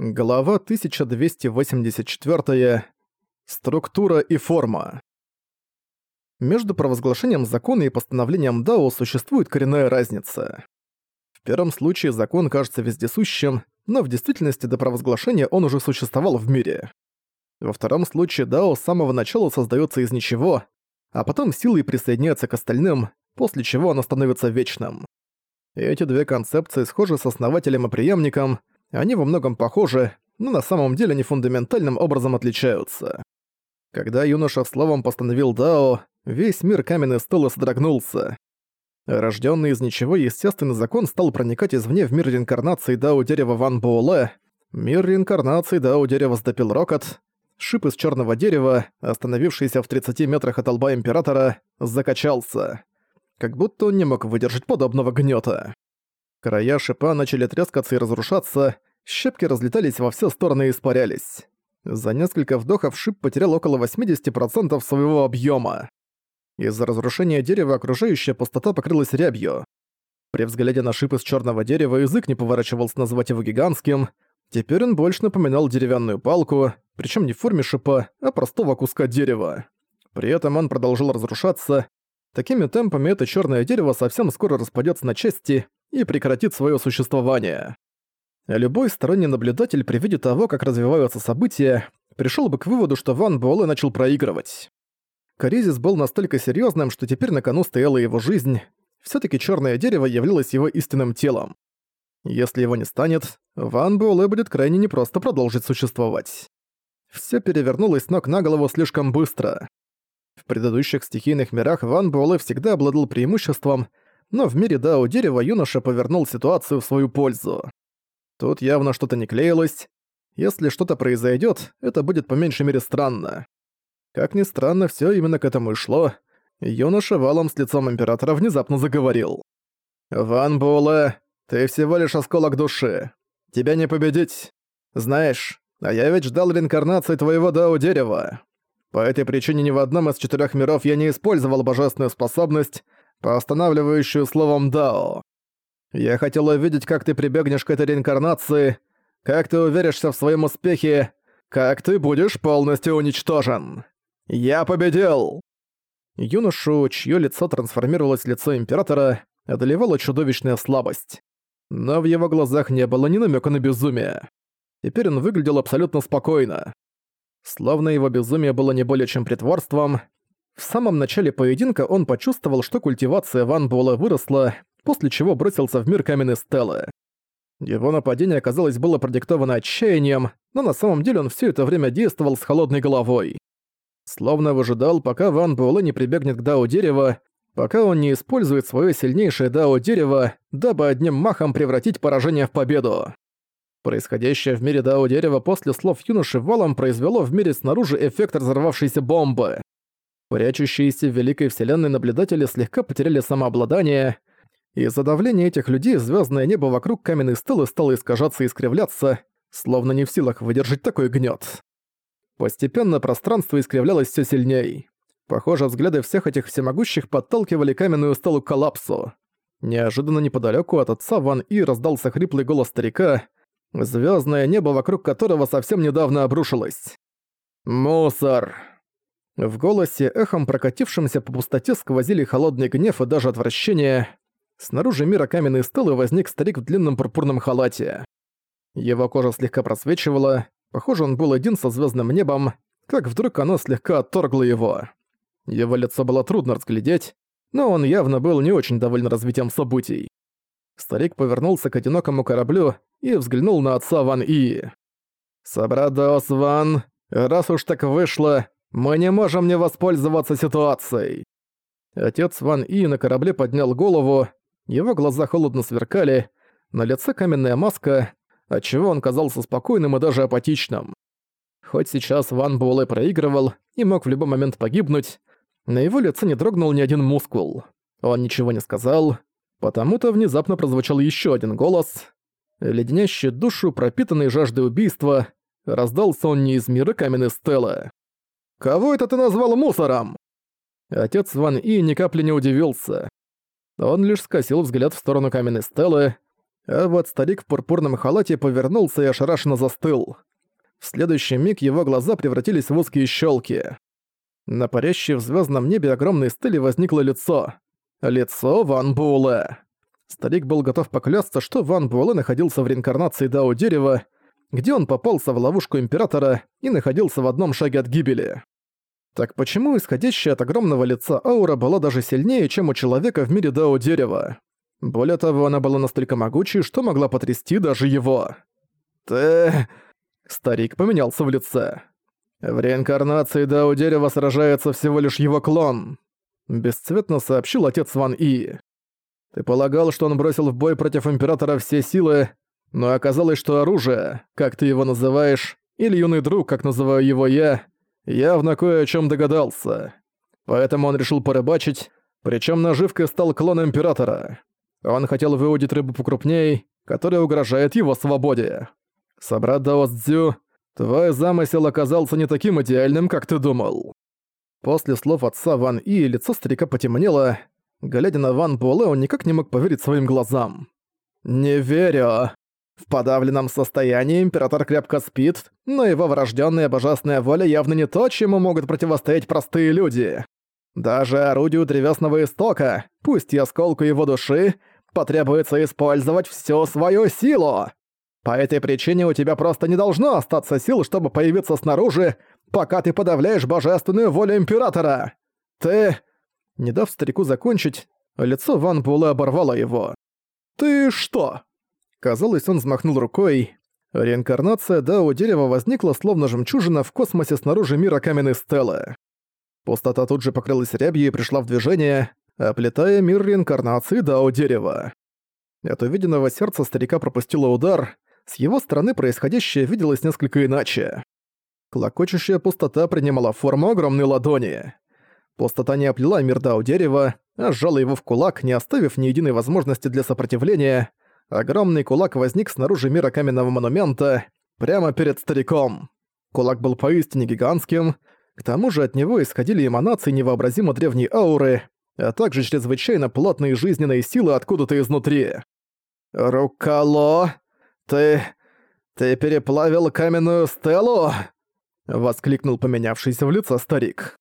Глава 1284. Структура и форма. Между провозглашением закона и постановлением Дао существует коренная разница. В первом случае закон кажется вездесущим, но в действительности до провозглашения он уже существовал в мире. Во втором случае Дао с самого начала создается из ничего, а потом силой присоединяется к остальным, после чего оно становится вечным. эти две концепции схожи с основателем и преемником, они во многом похожи, но на самом деле они фундаментальным образом отличаются. Когда юноша словом постановил Дао, весь мир каменной стелы содрогнулся. Рожденный из ничего естественный закон стал проникать извне в мир реинкарнации Дао дерева Ван Буэлэ. Мир реинкарнации Дао дерева сдопил рокот. Шип из черного дерева, остановившийся в 30 метрах от лба Императора, закачался. Как будто он не мог выдержать подобного гнета. Края шипа начали трескаться и разрушаться, щепки разлетались во все стороны и испарялись. За несколько вдохов шип потерял около 80% своего объема. Из-за разрушения дерева окружающая пустота покрылась рябью. При взгляде на шип из черного дерева язык не поворачивался назвать его гигантским. Теперь он больше напоминал деревянную палку, причем не в форме шипа, а простого куска дерева. При этом он продолжил разрушаться. Такими темпами это черное дерево совсем скоро распадется на части, и прекратит свое существование. Любой сторонний наблюдатель при виде того, как развиваются события, пришел бы к выводу, что Ван Буэлэ начал проигрывать. Кризис был настолько серьезным, что теперь на кону стояла его жизнь. все таки черное дерево являлось его истинным телом. Если его не станет, Ван Буэлэ будет крайне непросто продолжить существовать. Все перевернулось ног на голову слишком быстро. В предыдущих стихийных мирах Ван Буэлэ всегда обладал преимуществом, но в мире Дао Дерева юноша повернул ситуацию в свою пользу. Тут явно что-то не клеилось. Если что-то произойдет, это будет по меньшей мере странно. Как ни странно, все именно к этому и шло. Юноша валом с лицом Императора внезапно заговорил. «Ван Буэлэ, ты всего лишь осколок души. Тебя не победить. Знаешь, а я ведь ждал реинкарнации твоего Дао Дерева. По этой причине ни в одном из четырех миров я не использовал божественную способность, постановляющую словом «дао». Я хотел увидеть, как ты прибегнешь к этой реинкарнации, как ты уверишься в своем успехе, как ты будешь полностью уничтожен. Я победил!» Юношу, чье лицо трансформировалось в лицо Императора, одолевала чудовищная слабость. Но в его глазах не было ни намека на безумие. Теперь он выглядел абсолютно спокойно. Словно его безумие было не более чем притворством, в самом начале поединка он почувствовал, что культивация Ван Буэлэ выросла, после чего бросился в мир каменной стелы. Его нападение, казалось, было продиктовано отчаянием, но на самом деле он все это время действовал с холодной головой. Словно выжидал, пока Ван Буэлэ не прибегнет к Дао Дерева, пока он не использует свое сильнейшее Дао Дерево, дабы одним махом превратить поражение в победу. Происходящее в мире Дао Дерева после слов юноши валом произвело в мире снаружи эффект разорвавшейся бомбы. Прячущиеся в Великой Вселенной наблюдатели слегка потеряли самообладание. Из-за давления этих людей звездное небо вокруг каменной стелы стало искажаться и искривляться, словно не в силах выдержать такой гнет. Постепенно пространство искривлялось все сильней. Похоже, взгляды всех этих всемогущих подталкивали каменную стелу к коллапсу. Неожиданно неподалеку от отца Ван И раздался хриплый голос старика, звездное небо вокруг которого совсем недавно обрушилось. «Мусор!» В голосе, эхом прокатившимся по пустоте, сквозили холодный гнев и даже отвращение. Снаружи мира каменной стелы возник старик в длинном пурпурном халате. Его кожа слегка просвечивала, похоже, он был один со звездным небом, как вдруг оно слегка отторгло его. Его лицо было трудно разглядеть, но он явно был не очень доволен развитием событий. Старик повернулся к одинокому кораблю и взглянул на отца Ван И. «Собрадос Ван, раз уж так вышло, мы не можем не воспользоваться ситуацией. Отец Ван И на корабле поднял голову, его глаза холодно сверкали, на лице каменная маска, отчего он казался спокойным и даже апатичным. Хоть сейчас Ван Буэлэ проигрывал и мог в любой момент погибнуть, на его лице не дрогнул ни один мускул. Он ничего не сказал, потому-то внезапно прозвучал еще один голос. Леденящий душу, пропитанный жаждой убийства, раздался он не из мира каменной стелы. «Кого это ты назвал мусором?» Отец Ван И ни капли не удивился. Он лишь скосил взгляд в сторону каменной стелы. а вот старик в пурпурном халате повернулся и ошарашенно застыл. В следующий миг его глаза превратились в узкие щелки. На парящей в звездном небе огромной стели возникло лицо. Лицо Ван Буэлэ. Старик был готов поклясться, что Ван Буэлэ находился в реинкарнации Дао Дерева, где он попался в ловушку Императора и находился в одном шаге от гибели. Так почему исходящая от огромного лица аура была даже сильнее, чем у человека в мире Дао Дерева? Более того, она была настолько могучей, что могла потрясти даже его. «Ты...» Старик поменялся в лице. «В реинкарнации Дао Дерева сражается всего лишь его клон», бесцветно сообщил отец Ван И. «Ты полагал, что он бросил в бой против Императора все силы, но оказалось, что оружие, как ты его называешь, или юный друг, как называю его я, явно кое о чем догадался. Поэтому он решил порыбачить, причем наживкой стал клон Императора. Он хотел выудить рыбу покрупней, которая угрожает его свободе. Собрат Дао Цзю, твой замысел оказался не таким идеальным, как ты думал. После слов отца Ван И лицо старика потемнело. Глядя на Ван Буэлэ, он никак не мог поверить своим глазам. «Не верю. В подавленном состоянии император крепко спит, но его врожденная божественная воля явно не то, чему могут противостоять простые люди. Даже орудию древесного истока, пусть и осколку его души, потребуется использовать всю свою силу. По этой причине у тебя просто не должно остаться сил, чтобы появиться снаружи, пока ты подавляешь божественную волю Императора. Ты...» Не дав старику закончить, лицо Ван Буэлэ оборвало его. «Ты что?» Казалось, он взмахнул рукой. Реинкарнация Дао дерева возникла словно жемчужина в космосе снаружи мира каменной стелы. Пустота тут же покрылась рябью и пришла в движение, оплетая мир реинкарнации Дао дерева. От увиденного сердца старика пропустило удар, с его стороны происходящее виделось несколько иначе. Клокочущая пустота принимала форму огромной ладони. Пустота не оплела мир Дао дерева, а сжала его в кулак, не оставив ни единой возможности для сопротивления, Огромный кулак возник снаружи мира каменного монумента, прямо перед стариком. Кулак был поистине гигантским, к тому же от него исходили эманации невообразимо древней ауры, а также чрезвычайно плотные жизненные силы откуда-то изнутри. «Рукало! Ты... ты переплавил каменную стелу?» — воскликнул поменявшийся в лицо старик.